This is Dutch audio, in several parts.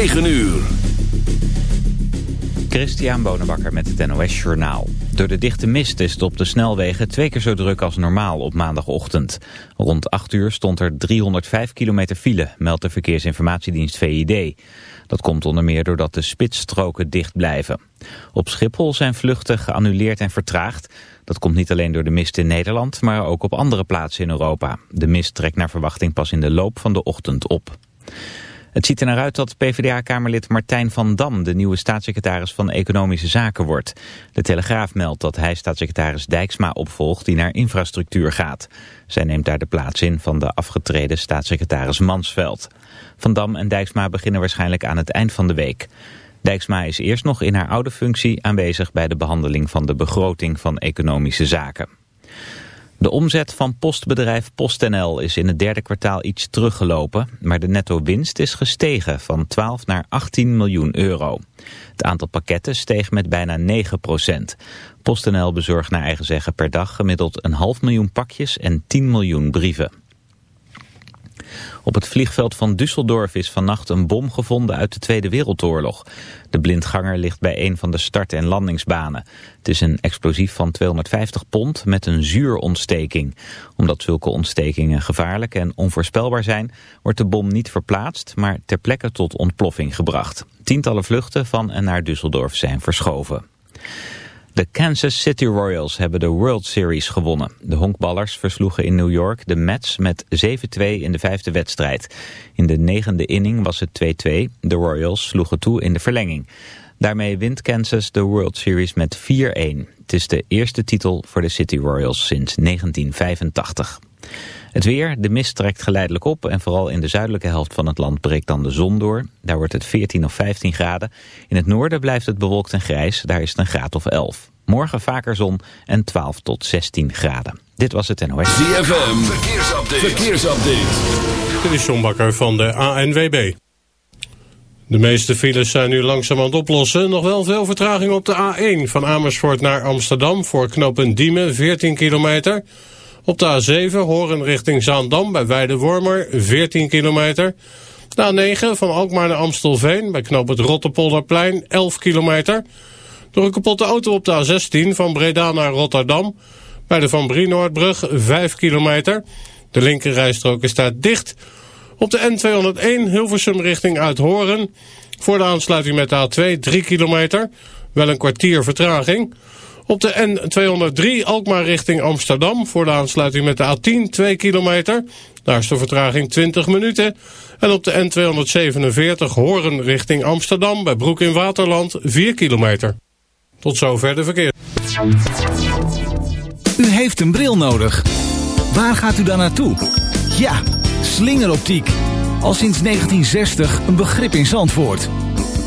9 uur. Christian Bonenbakker met het NOS Journaal. Door de dichte mist is het op de snelwegen twee keer zo druk als normaal op maandagochtend. Rond 8 uur stond er 305 kilometer file, meldt de verkeersinformatiedienst VID. Dat komt onder meer doordat de spitsstroken dicht blijven. Op Schiphol zijn vluchten geannuleerd en vertraagd. Dat komt niet alleen door de mist in Nederland, maar ook op andere plaatsen in Europa. De mist trekt naar verwachting pas in de loop van de ochtend op. Het ziet er naar uit dat PvdA-kamerlid Martijn van Dam de nieuwe staatssecretaris van Economische Zaken wordt. De Telegraaf meldt dat hij staatssecretaris Dijksma opvolgt die naar infrastructuur gaat. Zij neemt daar de plaats in van de afgetreden staatssecretaris Mansveld. Van Dam en Dijksma beginnen waarschijnlijk aan het eind van de week. Dijksma is eerst nog in haar oude functie aanwezig bij de behandeling van de begroting van Economische Zaken. De omzet van postbedrijf PostNL is in het derde kwartaal iets teruggelopen, maar de netto winst is gestegen van 12 naar 18 miljoen euro. Het aantal pakketten steeg met bijna 9 procent. PostNL bezorgt naar eigen zeggen per dag gemiddeld een half miljoen pakjes en 10 miljoen brieven. Op het vliegveld van Düsseldorf is vannacht een bom gevonden uit de Tweede Wereldoorlog. De blindganger ligt bij een van de start- en landingsbanen. Het is een explosief van 250 pond met een zuurontsteking. Omdat zulke ontstekingen gevaarlijk en onvoorspelbaar zijn... wordt de bom niet verplaatst, maar ter plekke tot ontploffing gebracht. Tientallen vluchten van en naar Düsseldorf zijn verschoven. De Kansas City Royals hebben de World Series gewonnen. De honkballers versloegen in New York de Mets met 7-2 in de vijfde wedstrijd. In de negende inning was het 2-2. De Royals sloegen toe in de verlenging. Daarmee wint Kansas de World Series met 4-1. Het is de eerste titel voor de City Royals sinds 1985. Het weer, de mist trekt geleidelijk op en vooral in de zuidelijke helft van het land breekt dan de zon door. Daar wordt het 14 of 15 graden. In het noorden blijft het bewolkt en grijs, daar is het een graad of 11. Morgen vaker zon en 12 tot 16 graden. Dit was het NOS. ZFM, verkeersupdate. verkeersupdate. Dit is John Bakker van de ANWB. De meeste files zijn nu langzaam aan het oplossen. Nog wel veel vertraging op de A1 van Amersfoort naar Amsterdam... voor knooppunt Diemen, 14 kilometer... Op de A7 Horen richting Zaandam bij Weidewormer 14 kilometer. De A9 van Alkmaar naar Amstelveen bij knoop het Rotterpolderplein 11 kilometer. Door een kapotte auto op de A16 van Breda naar Rotterdam bij de Van Brienoordbrug 5 kilometer. De linkerrijstrook is dicht. Op de N201 Hilversum richting Uithoren voor de aansluiting met de A2 3 kilometer. Wel een kwartier vertraging. Op de N203 Alkmaar richting Amsterdam voor de aansluiting met de A10 2 kilometer. Daar is de vertraging 20 minuten. En op de N247 Horen richting Amsterdam bij Broek in Waterland 4 kilometer. Tot zover de verkeer. U heeft een bril nodig. Waar gaat u dan naartoe? Ja, slingeroptiek. Al sinds 1960 een begrip in Zandvoort.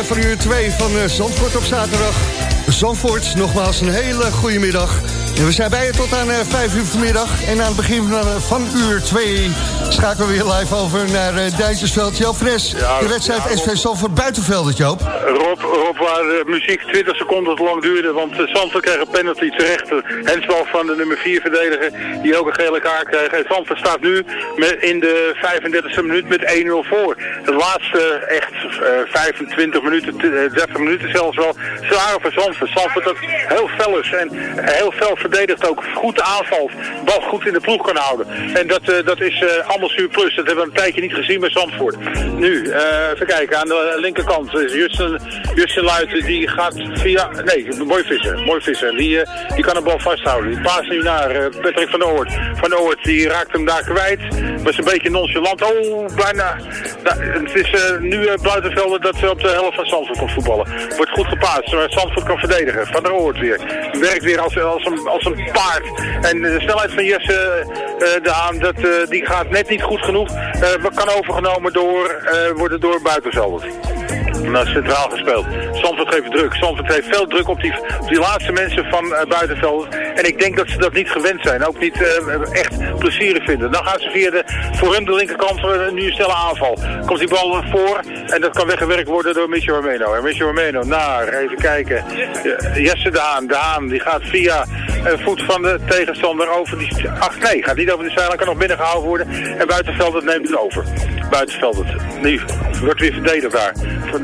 Hè, van uur 2 van Zandvoort op zaterdag. Zandvoort, nogmaals een hele goede middag. En we zijn bij je tot aan uh, eh, 5 uur vanmiddag. En aan het begin van, van uur 2 schakelen we weer live over naar uh, Duintjesveld. Joop Fres, ja, de wedstrijd ja, SV Zandvoort buitenveld, Joop. Rob, Rob waar de muziek 20 seconden te lang duurde, want Zandvoort kreeg een penalty terecht. Hensbal van de nummer 4 verdediger, die ook een gele kaart kreeg. En Zandvoort staat nu met, in de 35e minuut met 1-0 voor. De laatste echt 25 minuten, 30 minuten zelfs wel, zware voor Zandvoort. Zandvoort dat heel fel is en heel fel verdedigt ook. Goed aanvalt. Bal goed in de ploeg kan houden. En dat, uh, dat is allemaal surplus. Dat hebben we een tijdje niet gezien bij Zandvoort. Nu, even kijken. Aan de linkerkant is Justin, Justin Luiten. Die gaat via... Nee, mooi visser. Mooi visser. Die, die kan de bal vasthouden. Die paast nu naar Patrick van Oort. Van Oort, die raakt hem daar kwijt. Was een beetje nonchalant. Oh, bijna. Nou, het is nu uh, Dat ze op de helft van Zandvoort kan voetballen. Wordt goed gepaast. Maar Zandvoort kan verdedigen. Van der Oort weer. Werkt weer als, als een als een paard. En de snelheid van Jesse uh, de Haan, dat, uh, die gaat net niet goed genoeg. Uh, kan overgenomen door, worden door buitenvelders naar centraal gespeeld. Zandvoort geeft druk. Zandvoort heeft veel druk op die, op die laatste mensen van uh, buitenveld. En ik denk dat ze dat niet gewend zijn. Ook niet uh, echt plezierig vinden. Dan gaan ze via de, voor hun de linkerkant uh, nu een snelle aanval. Komt die bal voor en dat kan weggewerkt worden door Michel Romeno. En Michel Romeno naar, even kijken. Jesse Daan, Daan, die gaat via een voet van de tegenstander over die... Ach nee, gaat niet over de zijlijn, kan nog binnengehouden worden. En buitenveld neemt het over. Buitenveld. Nu wordt weer verdedigd daar.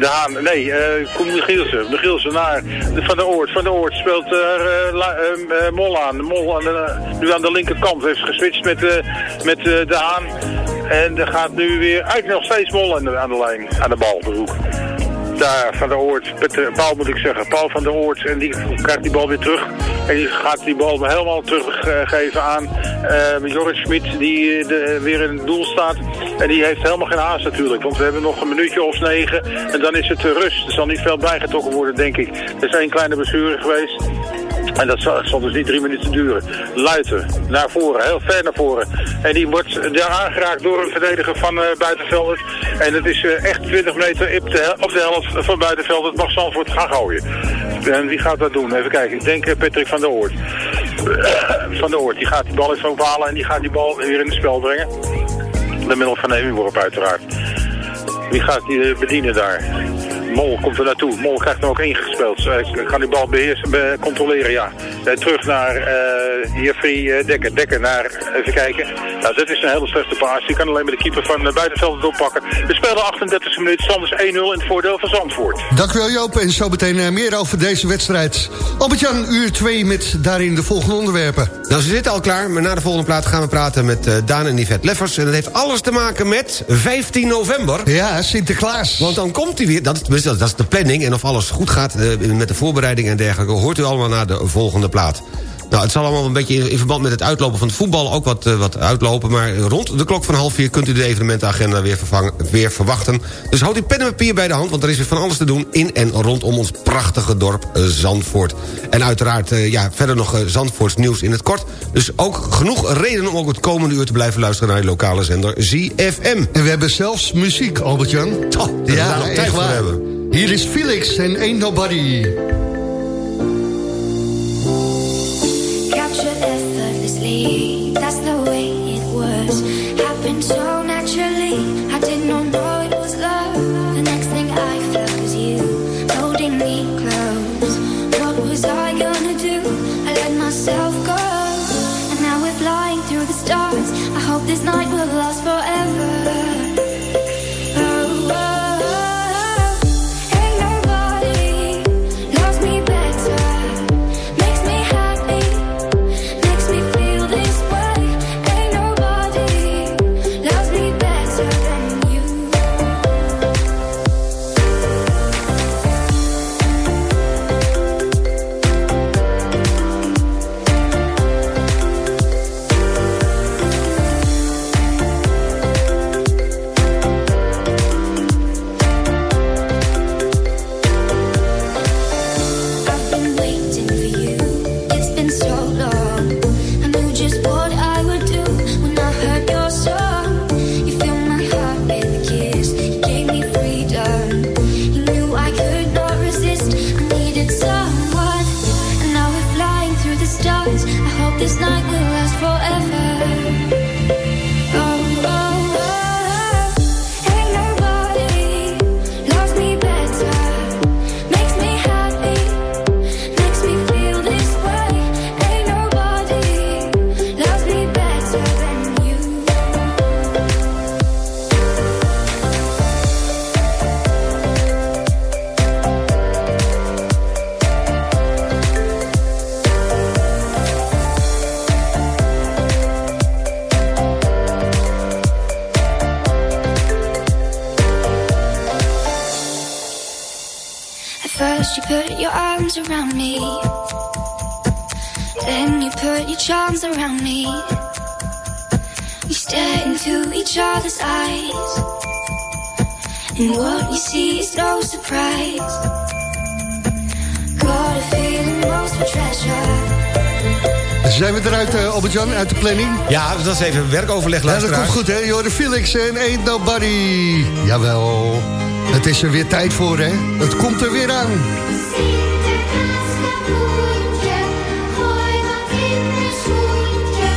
Haan, nee, uh, Koen Michielsen. Naar Van der Oort. Van der Oort speelt uh, Mol aan. Mol aan de, nu aan de linkerkant. Heeft geswitcht met, met De Haan. En er gaat nu weer uit nog steeds Mol aan de, aan de lijn, aan de bal, de daar van de Oort, Paul moet ik zeggen, Paul van der Oort. En die krijgt die bal weer terug. En die gaat die bal helemaal teruggeven aan uh, Joris Smit, die eh, de, weer in het doel staat. En die heeft helemaal geen haast natuurlijk, want we hebben nog een minuutje of negen. En dan is het rust. Er zal niet veel bijgetrokken worden, denk ik. Er één kleine blessure geweest. En dat zal, dus niet drie minuten duren. Luiten naar voren, heel ver naar voren. En die wordt daar aangeraakt door een verdediger van uh, Buitenveld. En het is echt 20 meter op de helft van Buitenveld. Het mag Zandvoort gaan gooien. En wie gaat dat doen? Even kijken. Ik denk uh, Patrick van der Oort. van der Oort. Die gaat die bal eens ophalen en die gaat die bal weer in het spel brengen. De middel van Heemworp uiteraard. Wie gaat die bedienen daar? Mol komt er naartoe. Mol krijgt hem ook ingespeeld. Uh, kan die bal beheersen, controleren, ja. Uh, terug naar uh, Jeffrey Dekker. Dekker naar, even kijken. Nou, dit is een hele slechte paas. Die kan alleen maar de keeper van uh, buitenveld oppakken. We spelen 38 minuten. Sanders 1-0 in het voordeel van Zandvoort. Dankjewel Joop. En zo meteen meer over deze wedstrijd. Albert-Jan, uur 2 met daarin de volgende onderwerpen. Nou, ze zitten al klaar. Maar na de volgende plaat gaan we praten met Daan en Yvette Leffers. En dat heeft alles te maken met 15 november. Ja, Sinterklaas. Want dan komt hij weer. Dat is dat, dat is de planning. En of alles goed gaat uh, met de voorbereiding en dergelijke... hoort u allemaal naar de volgende plaat. Nou, het zal allemaal een beetje in, verband met het uitlopen van het voetbal... ook wat, uh, wat uitlopen, maar rond de klok van half vier... kunt u de evenementenagenda weer, vervangen, weer verwachten. Dus houd uw pen en papier bij de hand... want er is weer van alles te doen in en rondom ons prachtige dorp uh, Zandvoort. En uiteraard uh, ja, verder nog Zandvoorts nieuws in het kort. Dus ook genoeg reden om ook het komende uur te blijven luisteren... naar de lokale zender ZFM. En we hebben zelfs muziek, Albert-Jan. Ja, echt waar. Hebben. Hier is Felix en Ain't Nobody. That's the way it was. Happened so naturally, Albert-Jan, uit de planning? Ja, dat is even werkoverleg, Ja, dat komt goed, hè? Jorde Felix en Ain't Nobody. Jawel. Het is er weer tijd voor, hè? Het komt er weer aan. Sinterklaas kapoentje, gooi wat in mijn schoentje,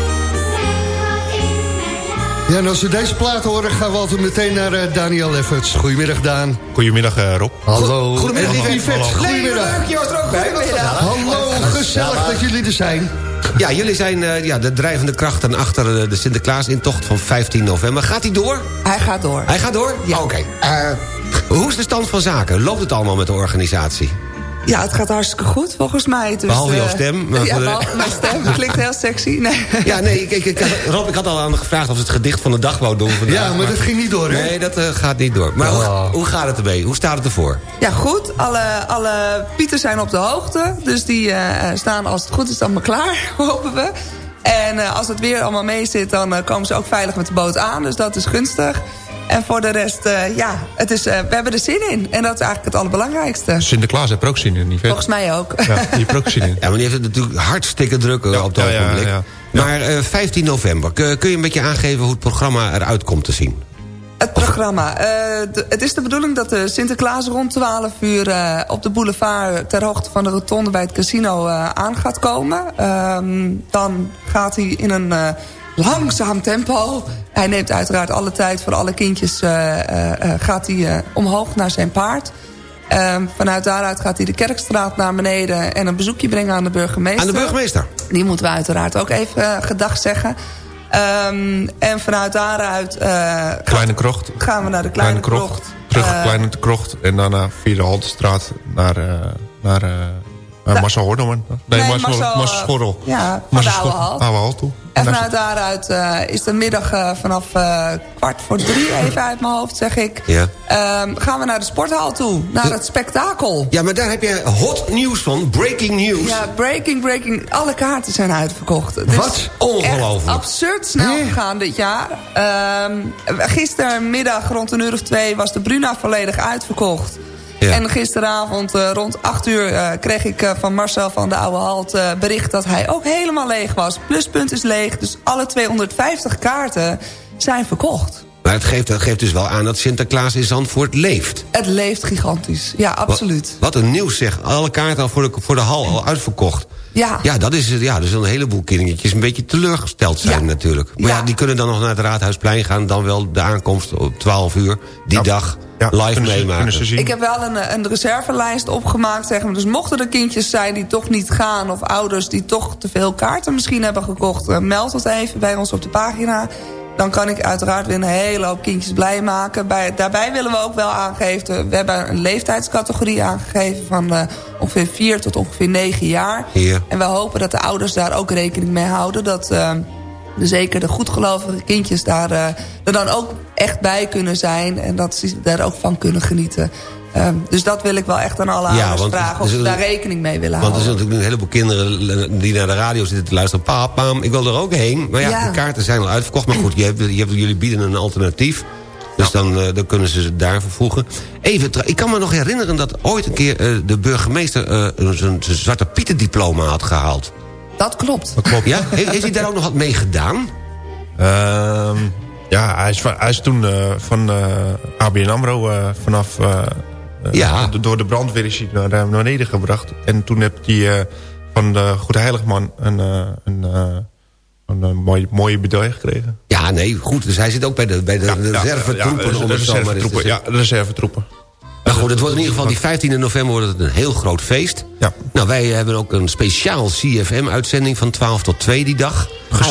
breng wat in mijn Ja, en als we deze plaat horen, gaan we altijd meteen naar eh, Daniel Efforts. Goedemiddag, Daan. Goedemiddag eh, Rob. Hallo. Goedemiddag, lieve Yvette. Goedemiddag. je was er ook bij. Hallo, gezellig dat jullie er zijn. Ja, jullie zijn eh, ja, de drijvende krachten achter eh, de Sinterklaas-intocht van 15 november. Gaat hij door? Hij gaat door. Hij gaat door? Ja. Oké. Eh, hoe is de stand van zaken? Loopt het allemaal met de organisatie? Ja, het gaat hartstikke goed volgens mij. Dus, Behalve jouw eh, stem, maar ja, behalve mijn stem. Klinkt heel sexy. Nee. Ja, nee, ik, ik, ik, Rob, ik had al aan gevraagd of ze het gedicht van de dag wou doen vandaag. Ja, maar dat ging niet door, hè? Nee, dat eh, gaat niet door. Maar hoe, Oh. hoe gaat het ermee? Hoe staat het ervoor? Ja, goed. Alle, alle pieten zijn op de hoogte. Dus die eh, staan als het goed is allemaal klaar, hopen we. En eh, als het weer allemaal mee zit, dan komen ze ook veilig met de boot aan. Dus dat is gunstig. En voor de rest, eh, ja, het is, eh, we hebben er zin in. En dat is eigenlijk het allerbelangrijkste. Sinterklaas heeft er ook zin in, niet? Volgens mij ook. Ja, die heeft er ook zin in. Ja, maar die heeft het natuurlijk hartstikke druk eh, Ja, op het ja, ja, ogenblik. ja. Maar eh, 15 november, kun, je een beetje aangeven hoe het programma eruit komt te zien? Het programma. Eh, de- het is de bedoeling dat de Sinterklaas rond 12 uur eh, op de boulevard... ter hoogte van de rotonde bij het casino eh, aan gaat komen. Ehm, dan gaat hij in een eh, langzaam tempo... Hij neemt uiteraard alle tijd voor alle kindjes... eh, eh, eh, gaat hij omhoog naar zijn paard. Ehm, vanuit daaruit gaat hij de Kerkstraat naar beneden... en een bezoekje brengen aan de burgemeester. Aan de burgemeester? Die moeten we uiteraard ook even gedag zeggen. Ehm, en vanuit daaruit Kleine krocht. gaan we naar de Kleine, Krocht. Terug Eh, Kleine krocht. En daarna via de Haltestraat naar, naar, naar Marcel Horneman. Nee, Nee, Marcel, Marcel, eh, Schorrel. ja, van de oude. Oude halt toe. En vanuit daaruit eh, is de middag eh, vanaf eh, kwart voor drie, even uit mijn hoofd zeg ik... Ja. ehm, gaan we naar de sporthal toe, naar het spektakel. Ja, maar daar heb je hot nieuws van, breaking news. Ja, breaking, breaking. Alle kaarten zijn uitverkocht. Het Wat? is Ongelooflijk. absurd snel gegaan dit jaar. Ehm, gistermiddag rond een uur of twee was de Bruna volledig uitverkocht. Ja. En gisteravond eh, rond 8 uur eh, kreeg ik eh, van Marcel van de Oude Halt bericht dat hij ook helemaal leeg was. Pluspunt is leeg, dus alle 250 kaarten zijn verkocht. Maar het geeft, het geeft dus wel aan dat Sinterklaas in Zandvoort leeft. Het leeft gigantisch. Ja, absoluut. Wat, wat een nieuws zeg. Alle kaarten al voor de, voor de hal al uitverkocht. Ja. Ja, dat is, ja, dus een heleboel kindertjes een beetje teleurgesteld zijn Ja. natuurlijk. Maar ja. Ja. die kunnen dan nog naar het Raadhuisplein gaan... dan wel de aankomst op 12 uur, die dag, Ja, live ze- meemaken. ze. Ik heb wel een, een reservelijst opgemaakt. Zeg maar. Dus mochten er kindjes zijn die toch niet gaan... of ouders die toch te veel kaarten misschien hebben gekocht... eh, meld het even bij ons op de pagina. Dan kan ik uiteraard weer een hele hoop kindjes blij maken. Bij, daarbij willen we ook wel aangeven... we hebben een leeftijdscategorie aangegeven... van eh, ongeveer 4 tot ongeveer 9 jaar. Ja. En we hopen dat de ouders daar ook rekening mee houden... dat eh, de, zeker de goedgelovige kindjes daar eh, er dan ook echt bij kunnen zijn... en dat ze daar ook van kunnen genieten. Ehm, dus dat wil ik wel echt aan alle Ja, ouders want vragen... of ze daar rekening mee willen Want er zijn houden. natuurlijk een heleboel kinderen die naar de radio zitten te luisteren. Pap, mam, ik wil er ook heen. Maar ja, Ja. de kaarten zijn al uitverkocht. Maar goed, je hebt, je hebt, jullie bieden een alternatief. Dus dan, eh, dan kunnen ze ze daar vervoegen. Even, ik kan me nog herinneren dat ooit een keer eh, de burgemeester... eh, zijn zijn Zwarte Pieten diploma had gehaald. Dat klopt. Dat klopt. Ja? He- heeft hij daar ook nog wat mee gedaan? Ehm, ja, hij is, hij is toen eh, van eh, ABN AMRO eh, vanaf... Ja. do- Door de brandweer is hij naar, naar beneden gebracht. En toen heb hij eh, van de Goede Heiligman een, eh, een, eh, een, eh, mooi, mooie medaille gekregen. Ja, nee, goed. Dus hij zit ook bij de, bij de reservetroepen. Ja, om de reservetroepen. Ja, reservetroepen. Maar goed, het wordt in ieder geval die 15 november wordt het een heel groot feest. Ja. Nou, wij hebben ook een speciaal CFM-uitzending van 12 tot 2 die dag.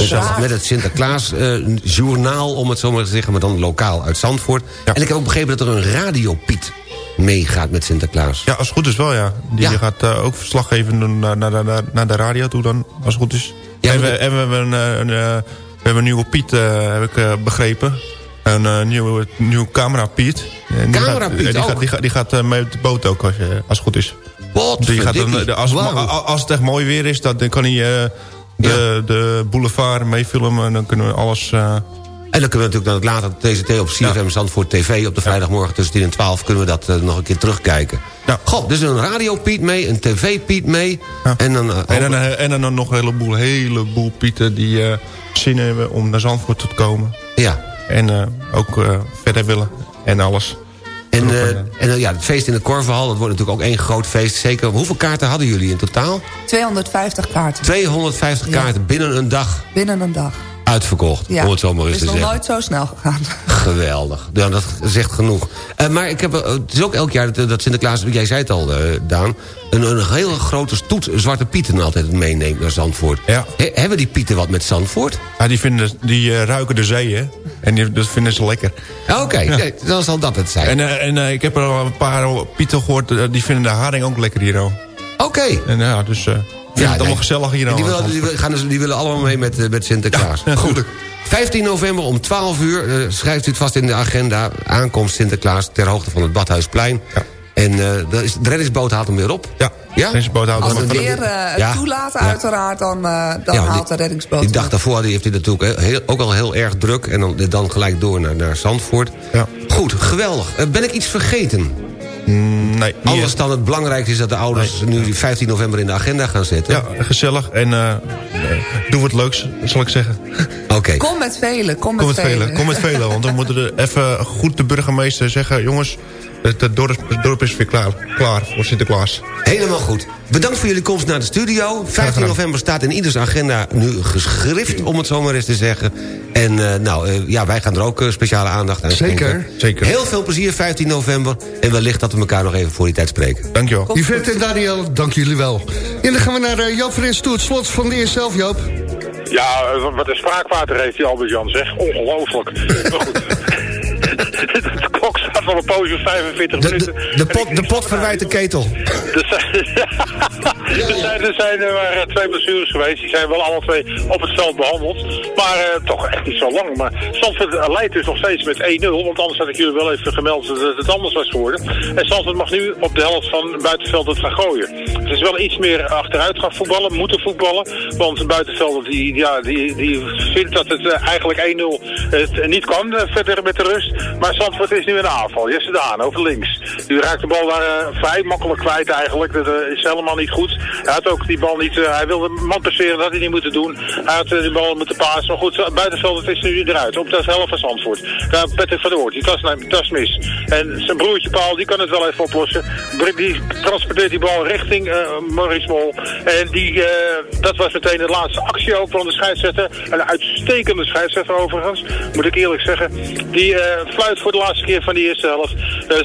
Dat met het Sinterklaas-journaal, om het zo maar te zeggen... maar dan lokaal uit Zandvoort. En ik heb ook begrepen dat er een radiopiet meegaat met Sinterklaas. Ja, als het goed is wel, ja. Die Ja. gaat eh, ook verslag geven naar, naar, naar, naar de radio toe dan, als het goed is. Ja, en, we, en we hebben een, eh, een, eh, we hebben een nieuwe Piet, eh, heb ik eh, begrepen. Een eh, nieuwe, nieuwe camera Piet. En die Camera gaat- Piet eh, die ook? gaat, die gaat, die gaat eh, mee op de boot ook, als, je, als het goed is. Wat Die gaat dan, eh, als, het, als het echt mooi weer is, dan, kan hij eh, de, de boulevard meefilmen. En dan kunnen we alles... eh, En dan kunnen we natuurlijk dan later TCT op CFM Zandvoort TV... op de vrijdagmorgen tussen 10 en 12 kunnen we dat eh, nog een keer terugkijken. Ja. God, dus een radiopiet mee, een tv-piet mee... en dan... eh, en, dan, eh, en dan nog een heleboel, heleboel Pieten die eh, zin hebben om naar Zandvoort te komen. Ja. En eh, ook eh, verder willen. En alles. En, eh, en ja, het feest in de Korverhal, dat wordt natuurlijk ook één groot feest. Zeker, hoeveel kaarten hadden jullie in totaal? 250 kaarten 250 Ja. kaarten binnen een dag binnen een dag. Uitverkocht. Ja. Om het zo maar eens is te nog zeggen. nooit zo snel gegaan. Geweldig. Ja, dat zegt genoeg. Eh, maar ik heb, eh, het is ook elk jaar dat, dat Sinterklaas, jij zei het al, eh, Daan... Een, een hele grote stoet Zwarte Pieten altijd meeneemt naar Zandvoort. Ja. He- hebben die Pieten wat met Zandvoort? Ja, die, vinden, die eh, ruiken de zee, hè. En die, dat vinden ze lekker. Ah, Oké, nee, dan zal dat het zijn. En, eh, en eh, ik heb er al een paar Pieten gehoord, eh, die vinden de haring ook lekker hier. al. Oké. En ja, dus... ja, het allemaal gezellig hier. Die, willen, die, gaan dus, die willen allemaal mee met, eh, met Sinterklaas. Goed. 15 november om 12 uur, eh, schrijft u het vast in de agenda... aankomst Sinterklaas ter hoogte van het Badhuisplein. En eh, de, is- de reddingsboot haalt hem weer op. Ja, Ja? deze boot houdt Als hem weer het Ja. toelaten Ja. uiteraard, dan, eh, dan Ja, haalt die- de reddingsboot Die dag daarvoor die heeft hij natuurlijk heel, ook al heel erg druk. En dan, dan gelijk door naar, naar Zandvoort. Ja. Goed, geweldig. Ben ik iets vergeten? Mm, nee, Anders echt. dan het belangrijkste is dat de ouders nu die 15 november in de agenda gaan zetten. Ja, gezellig. En eh doe wat leuks, zal ik zeggen. Oké. Kom met velen, kom met, Kom met velen. velen, kom met velen. Want we moeten er even goed de burgemeester zeggen... jongens, het, het dorp, het dorp is weer klaar, klaar voor Sinterklaas. Helemaal goed. Bedankt voor jullie komst naar de studio. 15 gedaan. november staat in ieders agenda nu geschrift, om het zo maar eens te zeggen. En eh, nou, eh, ja, wij gaan er ook eh, speciale aandacht aan Zeker. schenken. Zeker. Heel veel plezier 15 november. En wellicht dat we elkaar nog even voor die tijd spreken. Dankjewel. Yvette en Daniel, dank jullie wel. En dan gaan we naar uh, Joop Frits toe, het slot van de eerste zelf, Joop. Ja, wat een spraakwater heeft die Albert-Jan, zeg. Ongelooflijk. De een poosje op 45 De, minuten. de, de, pot, de pot verwijt de ketel. er zijn, er twee blessures geweest. Die zijn wel alle twee op het veld behandeld. Maar eh, toch echt niet zo lang. Maar Zandvoort eh, leidt dus nog steeds met 1-0. Want anders had ik jullie wel even gemeld dat het anders was geworden. En Zandvoort mag nu op de helft van buitenveld het gaan gooien. Het is wel iets meer achteruit gaan voetballen. Moeten voetballen. Want buitenveld die, ja, die, die vindt dat het eh, eigenlijk 1-0 het niet kan verder met de rust. Maar Zandvoort is nu in aanval. Jesse Daan over links. Die raakt de bal daar vrij makkelijk kwijt eigenlijk. Dat is helemaal niet goed. Hij had ook die bal niet... eh, hij wilde man passeren, dat had hij niet moeten doen. Hij had eh, die bal moeten pasen. Maar goed, eh, buitenveld het is nu eruit. Op de helft van Zandvoort. Daar Patrick van der Hoort. Die tas, tas mis. En zijn broertje Paul, die kan het wel even oplossen. Die transporteert die bal richting eh Maurice Mol. En die, dat was meteen de laatste actie ook van de scheidsrechter. Een uitstekende scheidsrechter overigens, moet ik eerlijk zeggen. Die fluit voor de laatste keer van die eerste helft.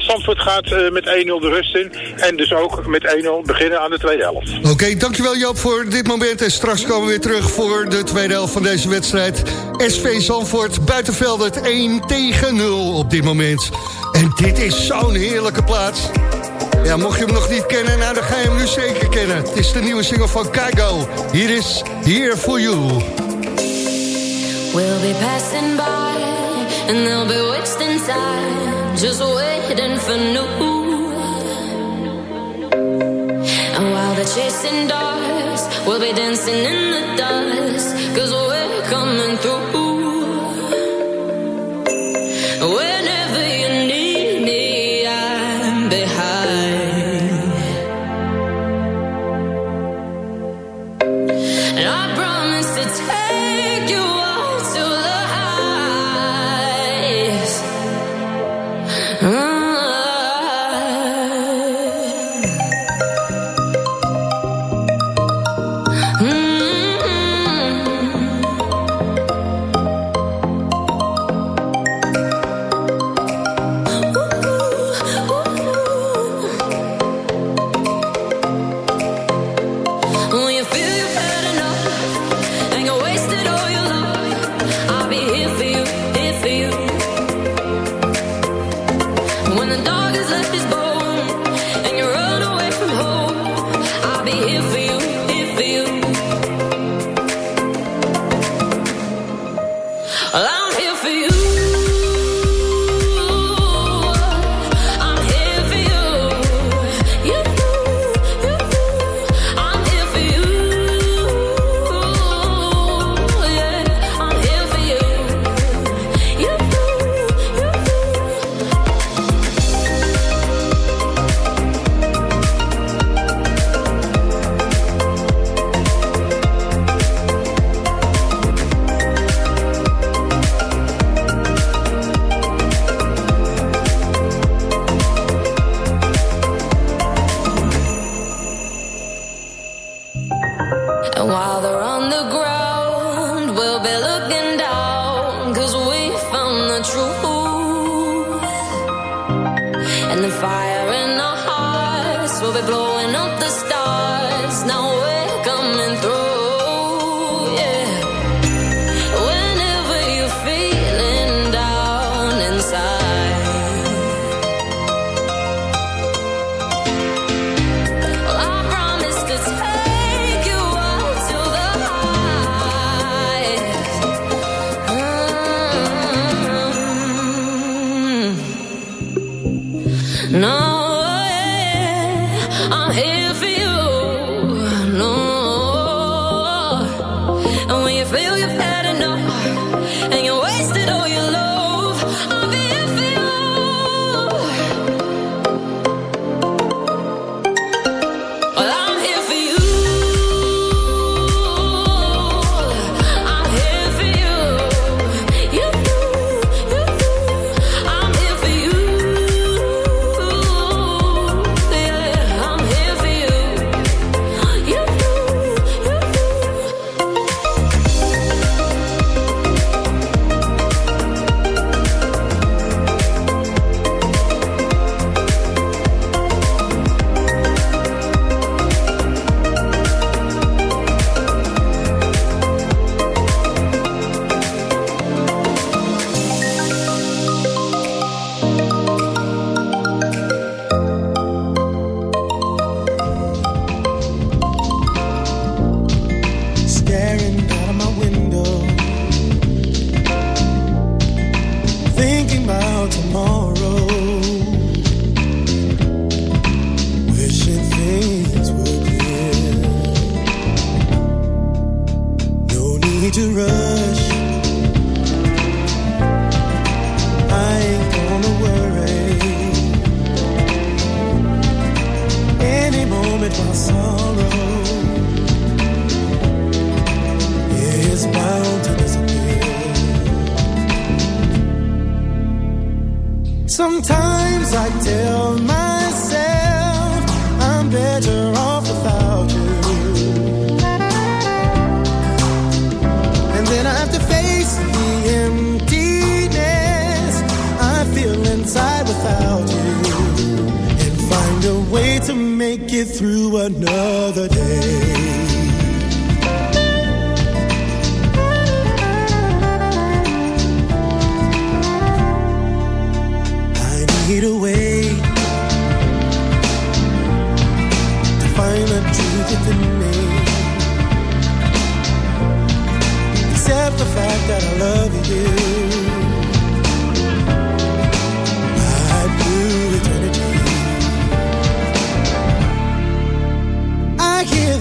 Zandvoort gaat met 1-0 de rust in. En dus ook met 1-0 beginnen aan de tweede helft. Oké, dankjewel Joop voor dit moment. En straks komen we weer terug voor de tweede helft van deze wedstrijd. SV Zandvoort, buitenveld 1 tegen 0 op dit moment. En dit is zo'n heerlijke plaats. Ja, mocht je hem nog niet kennen, nou, dan ga je hem nu zeker kennen. Het is de nieuwe single van Kaigo. Hier is Here For You. We'll be passing by and they'll be wasting time just waiting for new. Chasing dogs, we'll be dancing in the dust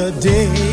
another day.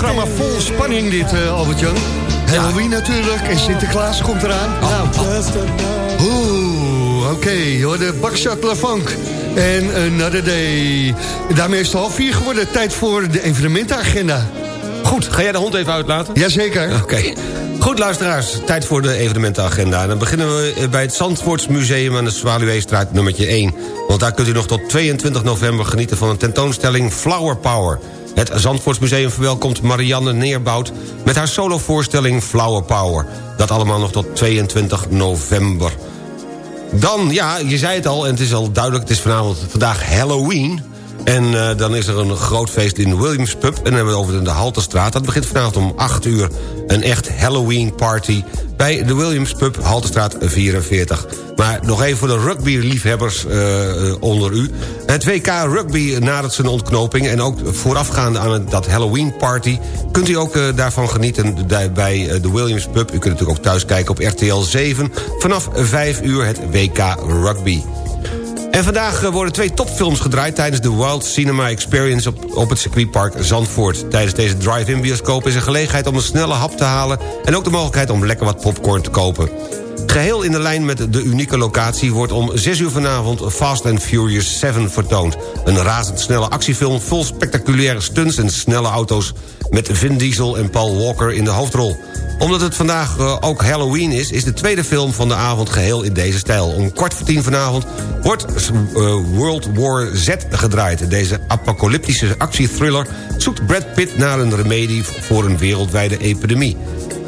Programma vol spanning dit, eh, Albert-Jan. Halloween natuurlijk en Sinterklaas komt eraan. Nou, Oeh, oké, hoor de Bakshot La Funk en Another Day. Daarmee is het half vier geworden. Tijd voor de evenementenagenda. Goed, ga jij de hond even uitlaten? Jazeker. Oké. Goed, luisteraars, tijd voor de evenementenagenda. En dan beginnen we eh, bij het Zandvoortsmuseum aan de Zwaluweestraat nummertje 1. Want daar kunt u nog tot 22 november genieten van een tentoonstelling Flower Power. Het Zandvoortsmuseum verwelkomt Marianne Neerbout... met haar solovoorstelling Flower Power. Dat allemaal nog tot 22 november. Dan, ja, je zei het al, en het is al duidelijk... het is vanavond vandaag Halloween... En uh, dan is er een groot feest in de Williams Pub. En dan hebben we over de Haltestraat. Dat begint vanavond om 8 uur. Een echt Halloween party bij de Williams Pub, Haltestraat 44. Maar nog even voor de rugby-liefhebbers uh, onder u. Het WK Rugby nadert zijn ontknoping... en ook voorafgaande aan dat Halloween-party... kunt u ook uh, daarvan genieten bij de Williams Pub. U kunt natuurlijk ook thuis kijken op RTL 7... vanaf 5 uur het WK Rugby. En vandaag worden twee topfilms gedraaid... tijdens de Wild Cinema Experience op, op het circuitpark Zandvoort. Tijdens deze drive-in bioscoop is er gelegenheid om een snelle hap te halen... en ook de mogelijkheid om lekker wat popcorn te kopen. Geheel in de lijn met de unieke locatie wordt om 6 uur vanavond Fast and Furious 7 vertoond. Een razendsnelle actiefilm vol spectaculaire stunts en snelle auto's... met Vin Diesel en Paul Walker in de hoofdrol. Omdat het vandaag uh, ook Halloween is, is de tweede film van de avond geheel in deze stijl. Om kwart voor tien vanavond wordt uh, World War Z gedraaid. Deze apocalyptische actiethriller zoekt Brad Pitt naar een remedie voor een wereldwijde epidemie.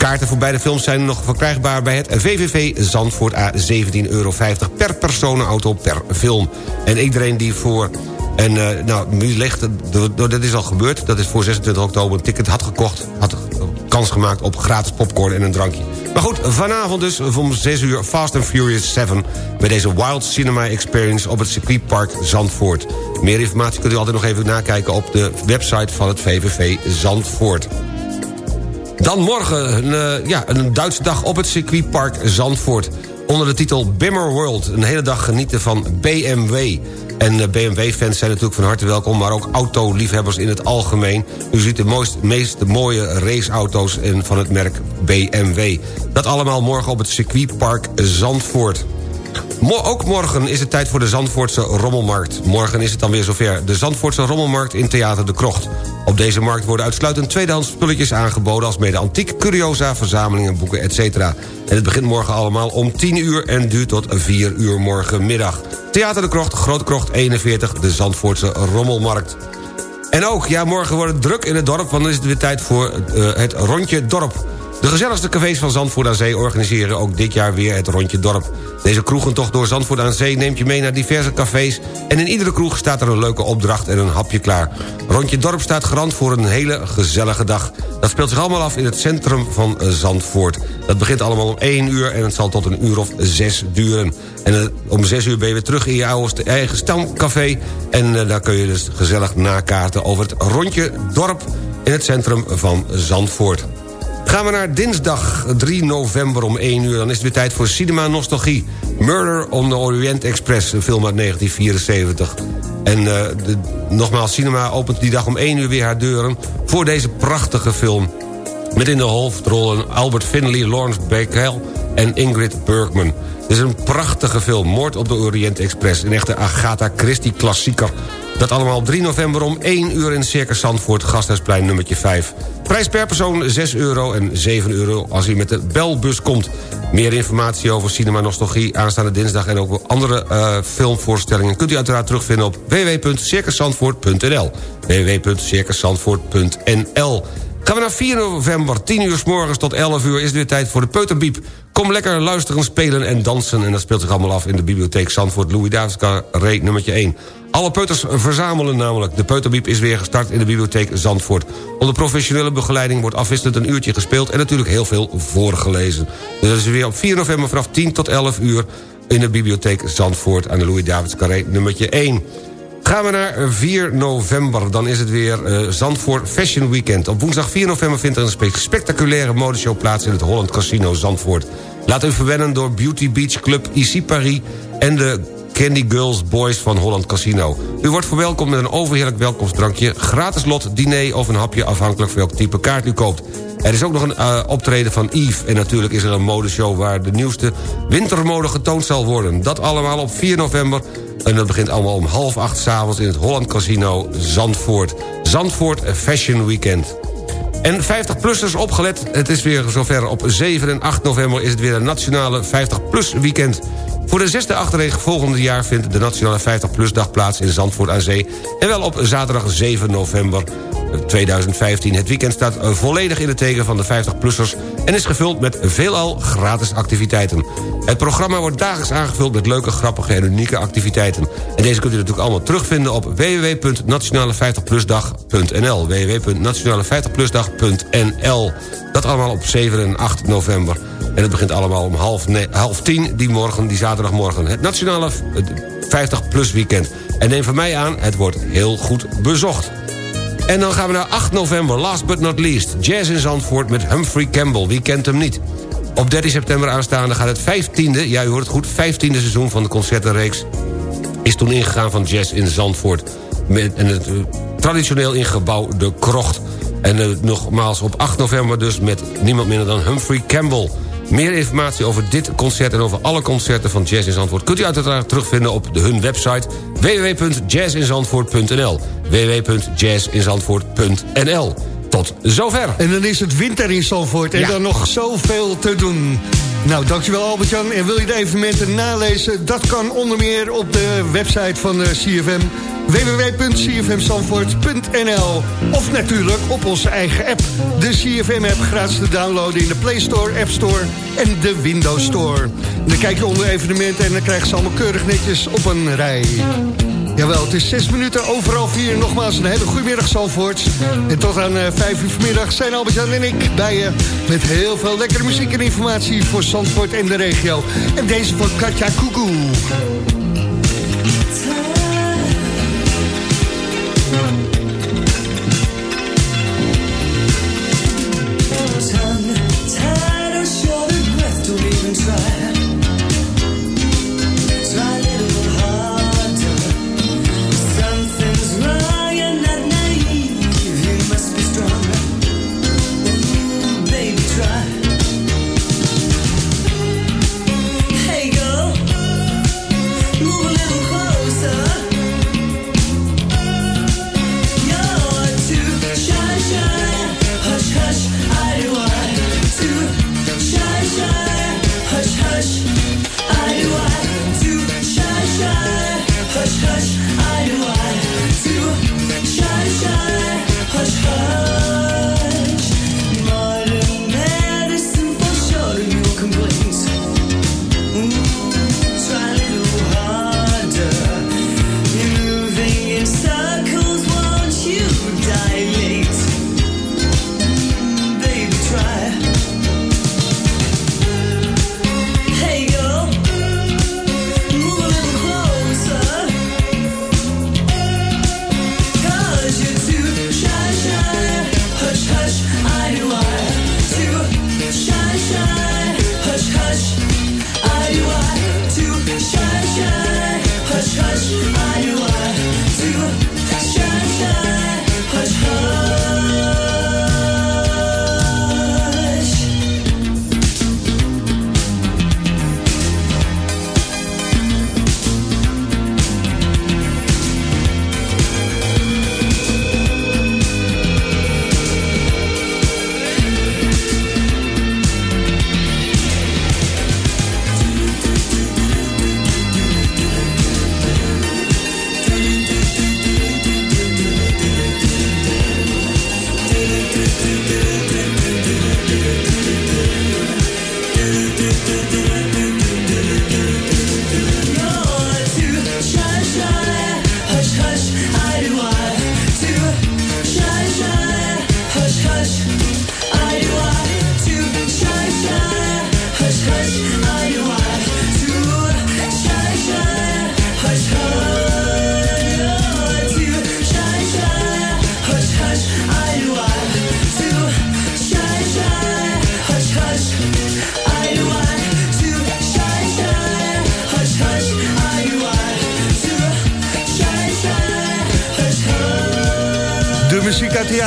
Kaarten voor beide films zijn nog verkrijgbaar bij het VVV Zandvoort A 17,50 euro per personenauto per film. En iedereen die voor... En uh, nou, nu ligt, dat is al gebeurd. Dat is voor 26 oktober een ticket had gekocht. Had kans gemaakt op gratis popcorn en een drankje. Maar goed, vanavond dus om 6 uur Fast and Furious 7... bij deze Wild Cinema Experience op het circuitpark Zandvoort. Meer informatie kunt u altijd nog even nakijken op de website van het VVV Zandvoort. Dan morgen een, uh, ja, een Duitse dag op het circuitpark Zandvoort. Onder de titel Bimmer World. Een hele dag genieten van BMW. En uh, BMW-fans zijn natuurlijk van harte welkom... maar ook autoliefhebbers in het algemeen. U ziet de mooist, meest mooie raceauto's van het merk BMW. Dat allemaal morgen op het circuitpark Zandvoort. Ook morgen is het tijd voor de Zandvoortse Rommelmarkt. Morgen is het dan weer zover. De Zandvoortse Rommelmarkt in Theater de Krocht. Op deze markt worden uitsluitend tweedehands spulletjes aangeboden... als mede antiek, curiosa, verzamelingen, boeken, etc. En het begint morgen allemaal om 10 uur en duurt tot 4 uur morgenmiddag. Theater de Krocht, Grote Krocht 41, de Zandvoortse Rommelmarkt. En ook, ja, morgen wordt het druk in het dorp... want dan is het weer tijd voor uh, het Rondje Dorp... De gezelligste cafés van Zandvoort aan Zee organiseren ook dit jaar weer het Rondje Dorp. Deze kroegentocht door Zandvoort aan Zee neemt je mee naar diverse cafés... en in iedere kroeg staat er een leuke opdracht en een hapje klaar. Rondje Dorp staat garant voor een hele gezellige dag. Dat speelt zich allemaal af in het centrum van Zandvoort. Dat begint allemaal om 1 uur en het zal tot een uur of 6 duren. En uh, om 6 uur ben je weer terug in je eigen stamcafé... en uh, daar kun je dus gezellig nakaarten over het Rondje Dorp... in het centrum van Zandvoort. Gaan we naar dinsdag 3 november om 1 uur. Dan is het weer tijd voor Cinema Nostalgie. Murder on the Orient Express, een film uit 1974. En uh, de, nogmaals, Cinema opent die dag om 1 uur weer haar deuren... voor deze prachtige film. Met in de hoofdrollen Albert Finley, Lawrence Bacall en Ingrid Bergman. Het is een prachtige film, Moord op de Orient Express. Een echte Agatha Christie klassieker. Dat allemaal op 3 november om 1 uur in Circus Zandvoort... Gasthuisplein nummertje 5. Prijs per persoon 6 euro en 7 euro als u met de belbus komt. Meer informatie over Cinema Nostalgie aanstaande dinsdag... en ook andere uh, filmvoorstellingen kunt u uiteraard terugvinden op www.circuszandvoort.nl www.circuszandvoort.nl Gaan we naar 4 november, 10 uur s morgens tot 11 uur... is het weer tijd voor de Peuterbiep. Kom lekker luisteren, spelen en dansen. En dat speelt zich allemaal af in de bibliotheek Zandvoort... Louis Davids Carré nummertje 1. Alle peuters verzamelen namelijk. De Peuterbiep is weer gestart in de bibliotheek Zandvoort. Onder professionele begeleiding wordt afwisselend een uurtje gespeeld... en natuurlijk heel veel voorgelezen. Dus dat is weer op 4 november vanaf 10 tot 11 uur... in de bibliotheek Zandvoort aan de Louis Davids Carré nummertje 1. Gaan we naar 4 november, dan is het weer uh, Zandvoort Fashion Weekend. Op woensdag 4 november vindt er een spectaculaire modeshow plaats... in het Holland Casino Zandvoort. Laat u verwennen door Beauty Beach Club Ici Paris... en de Candy Girls Boys van Holland Casino. U wordt verwelkomd met een overheerlijk welkomstdrankje... gratis lot, diner of een hapje afhankelijk van welk type kaart u koopt. Er is ook nog een uh, optreden van Yves. En natuurlijk is er een modeshow waar de nieuwste wintermode getoond zal worden. Dat allemaal op 4 november. En dat begint allemaal om half acht s'avonds in het Holland Casino Zandvoort. Zandvoort Fashion Weekend. En 50-plussers opgelet, het is weer zover op 7 en 8 november... is het weer een nationale 50-plus weekend. Voor de zesde volgende jaar vindt de Nationale 50PLUS-dag plaats in Zandvoort aan Zee... en wel op zaterdag 7 november 2015. Het weekend staat volledig in het teken van de 50-plussers... en is gevuld met veelal gratis activiteiten. Het programma wordt dagelijks aangevuld met leuke, grappige en unieke activiteiten. En deze kunt u natuurlijk allemaal terugvinden op www.nationale50plusdag.nl www.nationale50plusdag.nl Dat allemaal op 7 en 8 november. En het begint allemaal om half, half tien die morgen, die zaterdagmorgen. Het Nationale 50-plus weekend. En neem van mij aan, het wordt heel goed bezocht. En dan gaan we naar 8 november, last but not least. Jazz in Zandvoort met Humphrey Campbell. Wie kent hem niet? Op 13 september aanstaande gaat het 15e, ja u hoort het goed... 15e seizoen van de concertenreeks is toen ingegaan van Jazz in Zandvoort. Met, en het uh, traditioneel ingebouw De Krocht. En uh, nogmaals op 8 november dus met niemand minder dan Humphrey Campbell. Meer informatie over dit concert en over alle concerten van Jazz in Zandvoort... kunt u uiteraard terugvinden op de, hun website www.jazzinzandvoort.nl www.jazzinzandvoort.nl Tot zover. En dan is het winter in Zandvoort en ja. dan nog zoveel te doen. Nou, dankjewel Albert-Jan. En wil je de evenementen nalezen? Dat kan onder meer op de website van de CFM www.cfmzandvoort.nl Of natuurlijk op onze eigen app. De CFM-app gratis te downloaden in de Play Store, App Store en de Windows Store. Dan kijk je onder evenementen en dan krijg je ze allemaal keurig netjes op een rij. Jawel, het is zes minuten overal vier. Nogmaals een hele goede middag, Zandvoort. En tot aan uh, vijf uur vanmiddag zijn Albert-Jan en ik bij je... met heel veel lekkere muziek en informatie voor Zandvoort en de regio. En deze van Katja Kuku.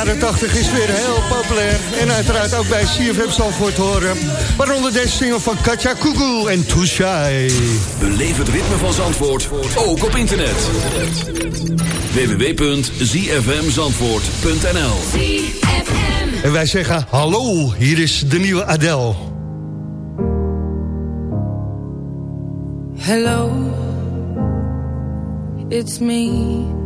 jaren 80 is weer heel populair. En uiteraard ook bij CFM Zandvoort horen. Waaronder deze single van Katja Kugel en Touchai. Beleef het ritme van Zandvoort, ook op internet. www.zfmzandvoort.nl En wij zeggen hallo, hier is de nieuwe Adele. Hallo it's me.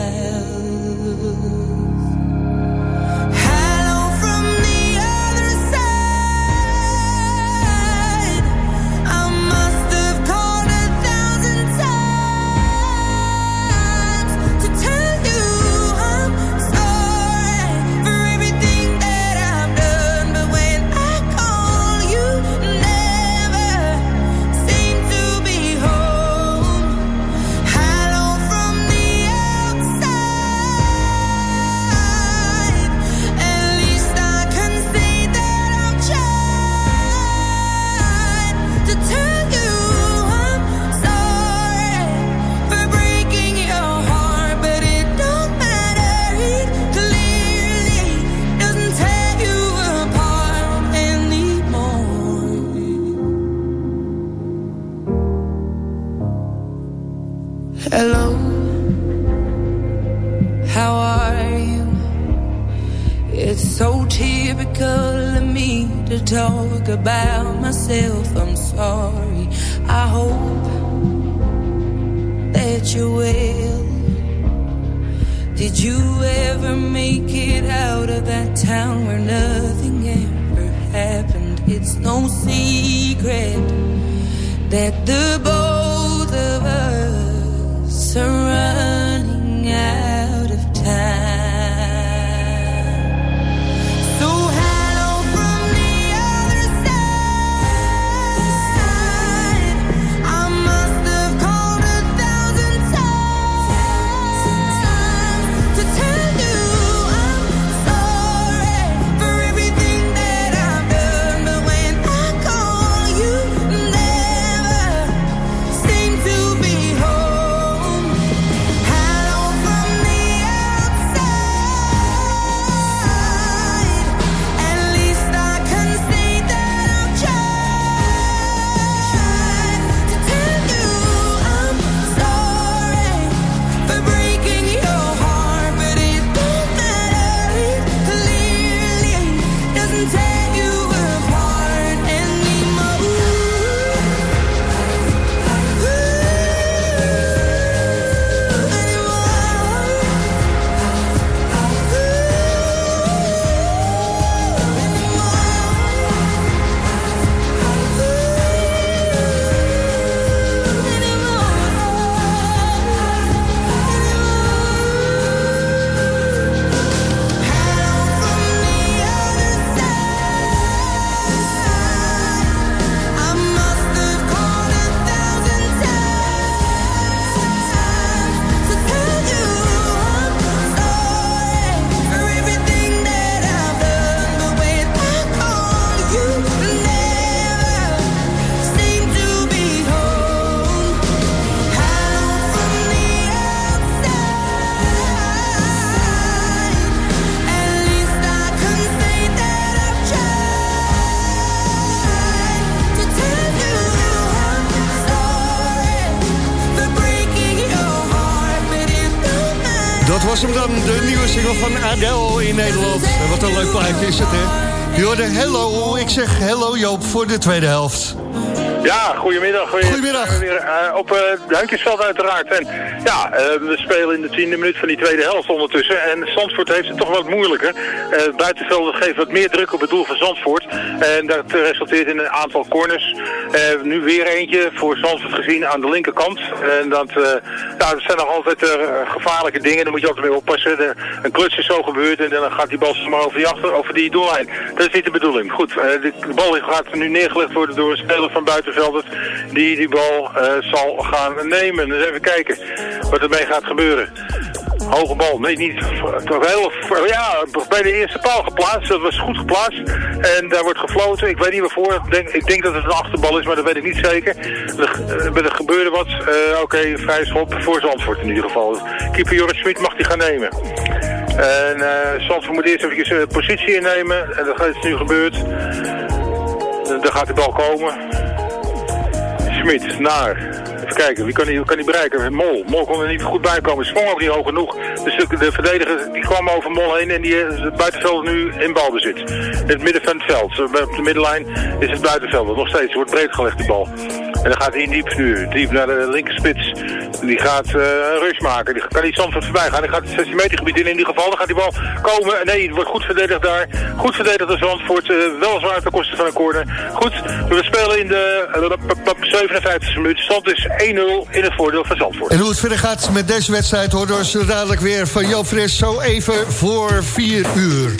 tweede helft. Ja, goedemiddag. Goedemiddag. Weer, eh, op eh, uh, Duinkjesveld uiteraard. En ja, eh, we spelen in de tiende minuut van die tweede helft ondertussen. En Zandvoort heeft het toch wat moeilijker. Uh, buitenveld geeft wat meer druk op het doel van Zandvoort. En dat resulteert in een aantal corners. Eh, nu weer eentje voor Zandvoort gezien aan de linkerkant. En dat, uh, nou, zijn nog altijd uh, gevaarlijke dingen. Daar moet je altijd mee oppassen. Een kluts is zo gebeurd en dan gaat die bal zomaar over die, achter, over die doellijn. Dat is niet de bedoeling. Goed, de, de, bal gaat nu neergelegd worden door een speler van buitenvelders die die bal zal gaan nemen. Dus even kijken wat ermee gaat gebeuren. Hoge bal, nee niet. Heel, ja, bij de eerste paal geplaatst. Dat was goed geplaatst. En daar wordt gefloten. Ik weet niet waarvoor. Ik denk, ik denk dat het een achterbal is, maar dat weet ik niet zeker. Er, er gebeurde wat. Uh, Oké, vrij schop voor Zandvoort in ieder geval. Keeper Joris Smit mag die gaan nemen. En uh, Zandvoort moet eerst even uh, positie innemen. En dat is nu gebeurd. Dan gaat de bal komen. Smit naar Even kijken, wie kan hij, kan bereiken? Mol. Mol kon er niet goed bij komen. Sprong ook niet hoog genoeg. Dus de, de verdediger die kwam over Mol heen en die het buitenveld nu in balbezit. In het midden van het veld. Op de middenlijn is het buitenveld. Nog steeds wordt breed gelegd die bal. En dan gaat hij diep nu. Diep naar de linkerspits. Die gaat uh, een rush maken. Die kan niet Zandvoort voorbij gaan. Die gaat het 16 meter gebied in in ieder geval. Dan gaat die bal komen. Nee, het wordt goed verdedigd daar. Goed verdedigd door Zandvoort. Uh, weliswaar ten koste van een corner. Goed, we spelen in de uh, 57e minuut. Stand is 1-0 in het voordeel van Zandvoort. En hoe het verder gaat met deze wedstrijd... horen we zo dadelijk weer van Joop Fris zo even voor 4 uur.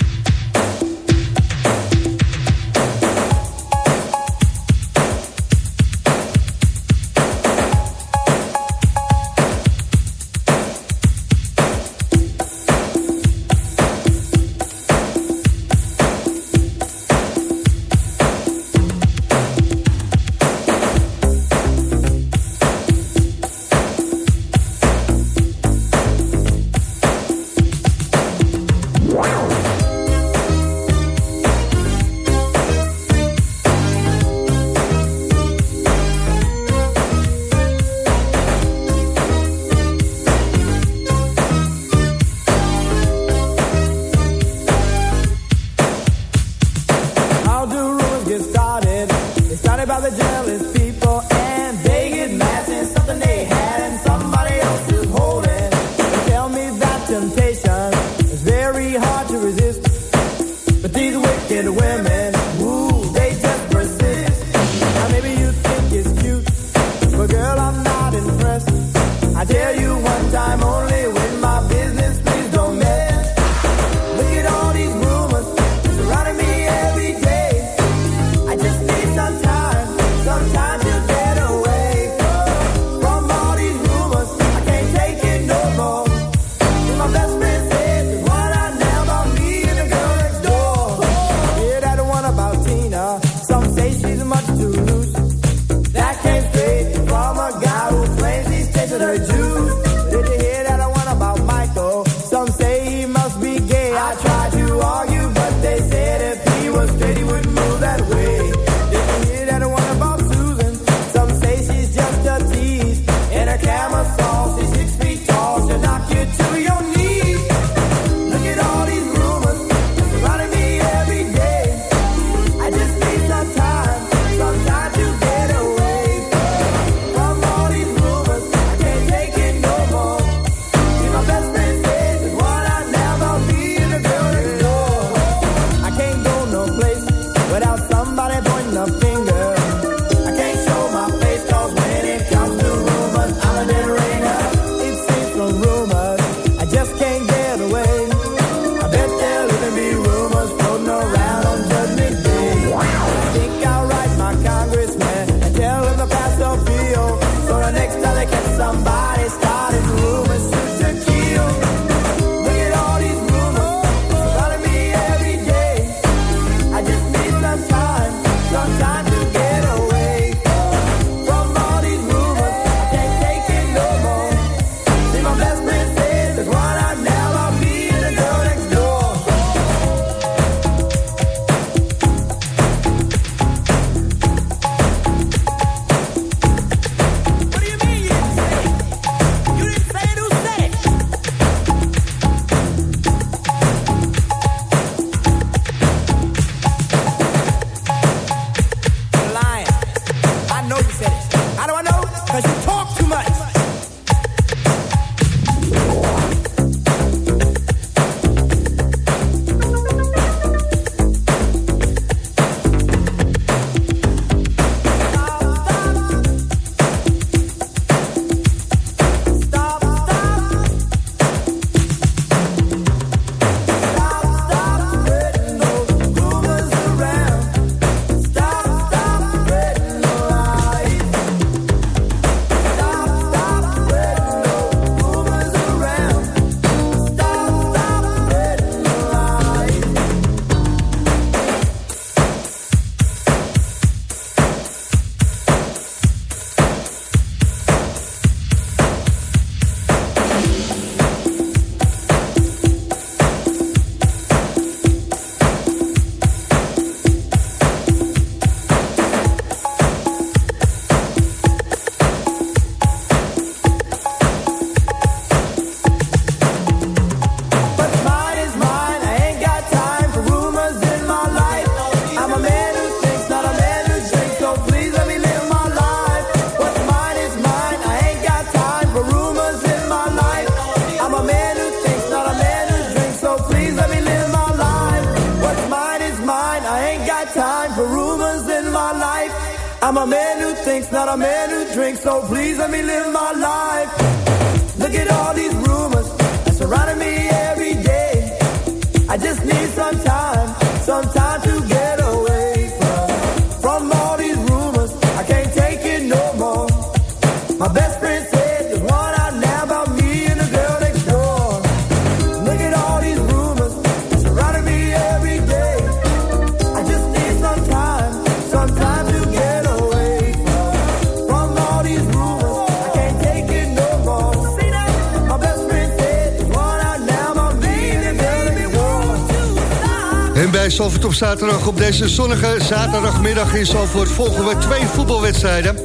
Zaterdag op deze zonnige zaterdagmiddag in Zalvoort volgen we twee voetbalwedstrijden.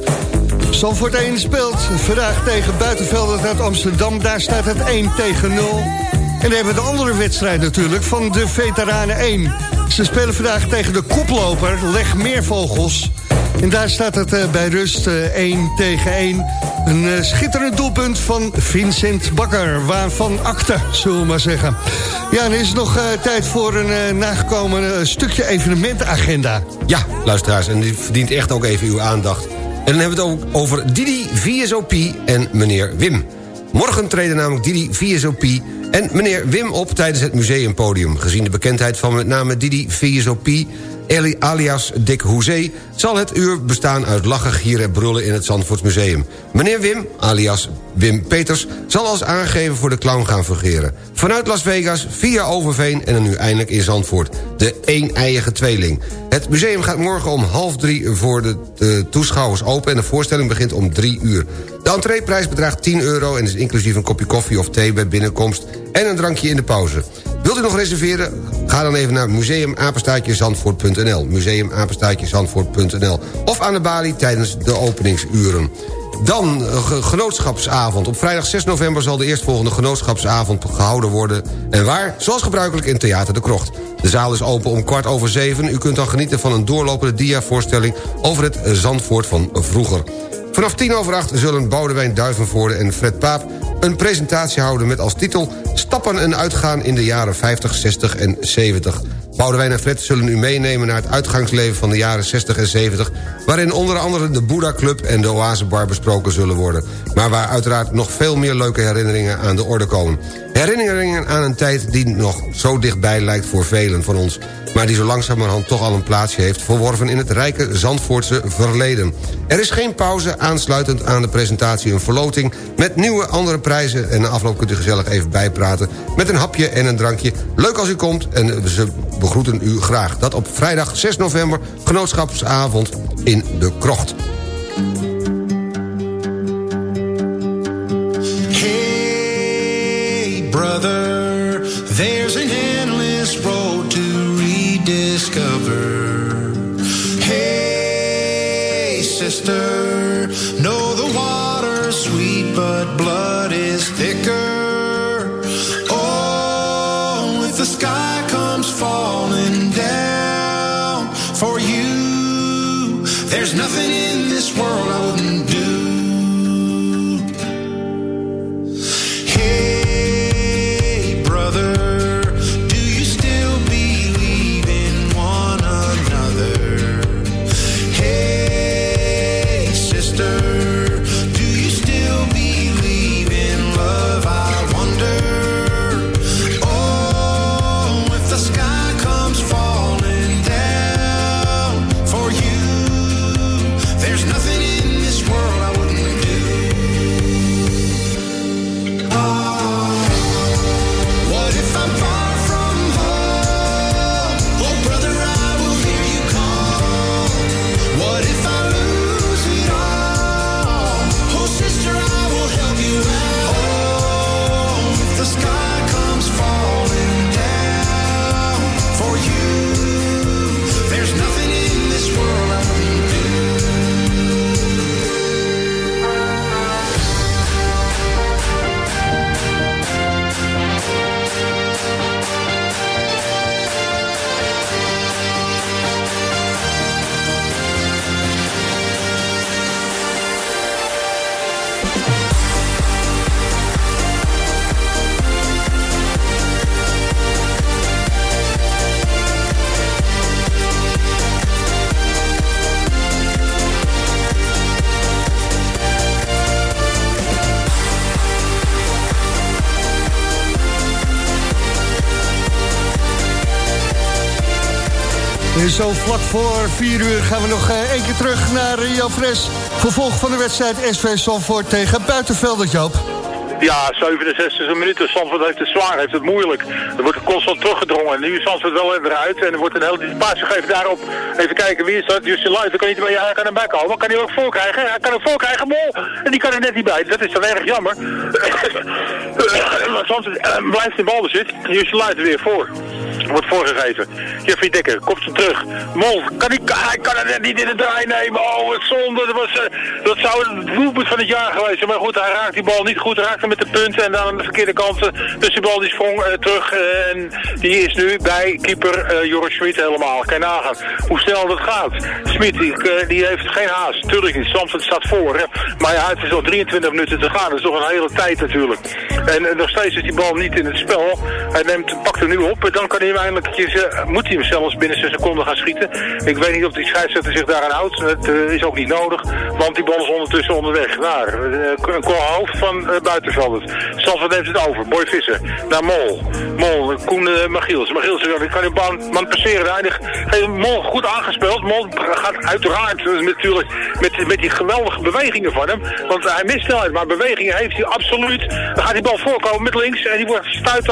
Zalvoort 1 speelt vandaag tegen Buitenvelden uit Amsterdam. Daar staat het 1 tegen 0. En dan hebben we de andere wedstrijd natuurlijk van de Veteranen 1. Ze spelen vandaag tegen de koploper Leg Meervogels. En daar staat het eh, bij rust eh, 1 tegen 1. Een eh, schitterend doelpunt van Vincent Bakker. Waarvan akte, zullen we maar zeggen. Ja, en is nog eh, tijd voor een eh, nagekomen eh, stukje evenementenagenda. Ja, luisteraars, en die verdient echt ook even uw aandacht. En dan hebben we het ook over Didi VSOP en meneer Wim. Morgen treden namelijk Didi VSOP en meneer Wim op tijdens het museumpodium. Gezien de bekendheid van met name Didi VSOP alias Dick Hoezee... zal het uur bestaan uit lachen, gieren en brullen in het Zandvoortsmuseum. Meneer Wim, alias Wim Peters... zal als aangegeven voor de clown gaan fungeren. Vanuit Las Vegas, via Overveen en dan nu eindelijk in Zandvoort. De een-eiige tweeling. Het museum gaat morgen om half drie voor de eh, toeschouwers open... en de voorstelling begint om drie uur. De entreeprijs bedraagt 10 euro en is inclusief een kopje koffie of thee bij binnenkomst... en een drankje in de pauze. Wilt u nog reserveren? Ga dan even naar museumapenstaatjezandvoort.nl museumapenstaatjezandvoort.nl Of aan de balie tijdens de openingsuren. Dan eh, ge- genootschapsavond. Op vrijdag 6 november zal de eerstvolgende genootschapsavond gehouden worden. En waar? Zoals gebruikelijk in Theater de Krocht. De zaal is open om kwart over zeven. U kunt dan genieten van een doorlopende diavoorstelling... over het eh, Zandvoort van vroeger. Vanaf tien over acht zullen Boudewijn Duivenvoorde en Fred Paap... een presentatie houden met als titel... Stappen en uitgaan in de jaren 50, 60 en 70. Boudewijn en Fred zullen u meenemen naar het uitgangsleven van de jaren 60 en 70... waarin onder andere de Boeddha Club en de Oase Bar besproken zullen worden. Maar waar uiteraard nog veel meer leuke herinneringen aan de orde komen. Herinneringen aan een tijd die nog zo dichtbij lijkt voor velen van ons... maar die zo langzamerhand toch al een plaatsje heeft... verworven in het rijke Zandvoortse verleden. Er is geen pauze, aansluitend aan de presentatie een verloting... met nieuwe andere prijzen en na afloop kunt u gezellig even bijpraten... met een hapje en een drankje. Leuk als u komt en ze begroeten u graag. Dat op vrijdag 6 november, genootschapsavond in de Krocht. Sister, zo vlak voor 4 uur gaan we nog eh, één keer terug naar Joop Fres. Vervolg van de wedstrijd SV Zandvoort tegen Buitenveldert, Joop. Ja, 67 minuten. Zandvoort heeft het zwaar, heeft het moeilijk. Er wordt constant teruggedrongen. Nu is Zandvoort wel eruit en er wordt een hele paas gegeven daarop. Even kijken, wie is dat? Justin Luijten kan niet meer, hij kan hem bij komen. Kan hij ook voorkrijgen? Hij kan hem voorkrijgen, mol. En die kan er net niet bij. Dat is dan erg jammer. Zandvoort uh, blijft in balbezit. Justin Luijten weer voor wordt voorgegeven. Jeffrey Dekker, komt ze terug. Mol, kan hij, hij kan het niet in de draai nemen. Oh, het zonde. Dat, was, uh, dat zou het doelpunt van het jaar geweest zijn. Maar goed, hij raakt die bal niet goed. Hij raakte met de punten en dan aan de verkeerde kant. Dus die bal die sprong uh, terug. Uh, en die is nu bij keeper Joris Smit helemaal. Kan je nagaan hoe snel dat gaat. Smit, die, heeft geen haast. Tuurlijk niet. Stamford staat voor. Hè. Maar ja, het is al 23 minuten te gaan. Dat is toch een hele tijd natuurlijk. En nog steeds is die bal niet in het spel. Hij neemt, pakt hem nu op. En dan kan hij uiteindelijk uh, moet hij hem zelfs binnen zijn seconden gaan schieten. Ik weet niet of die scheidsrechter zich daaraan houdt. Dat uh, is ook niet nodig, want die bal is ondertussen onderweg. Naar uh, een hoofd van uh, buitenvelders. Zandvoort neemt het over. Boy Visser naar Mol. Mol, Koen Magiels. Magiels die kan een man, man passeren. Eindig. Mol goed aangespeeld. Mol gaat uiteraard natuurlijk met, met die geweldige bewegingen van hem. Want hij mist snelheid, maar bewegingen heeft hij absoluut. Dan gaat die bal voorkomen met links en die wordt stuit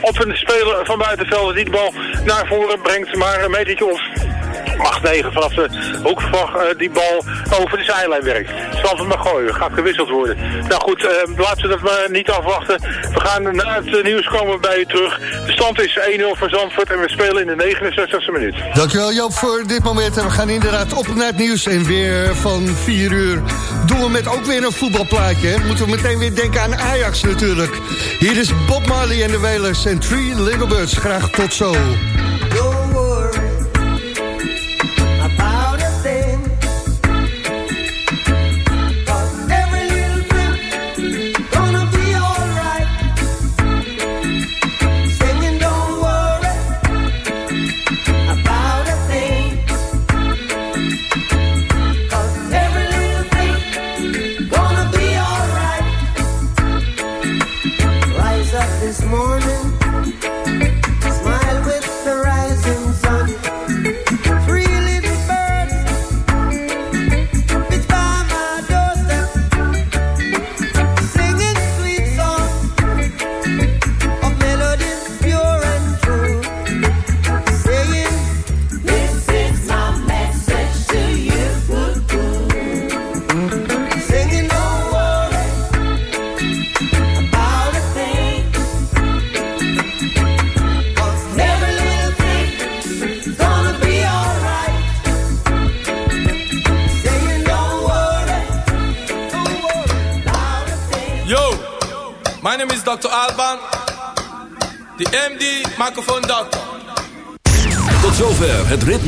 op een speler van buitenveld de bal naar voren brengt. Maar een metertje of 8-9 vanaf de hoek van uh, die bal over de zijlijn werkt. Zal maar gooien, gaat gewisseld worden. Nou goed, uh, laten we dat maar niet afwachten. We gaan na het nieuws komen bij u terug. De stand is 1-0 voor Zandvoort en we spelen in de 69e minuut. Dankjewel Joop voor dit moment. En we gaan inderdaad op naar het nieuws en weer van 4 uur doen we met ook weer een voetbalplaatje. Moeten we meteen weer denken aan Ajax natuurlijk. Hier is Bob Marley en de Wailers en Three Little Birds. Graag tot zo.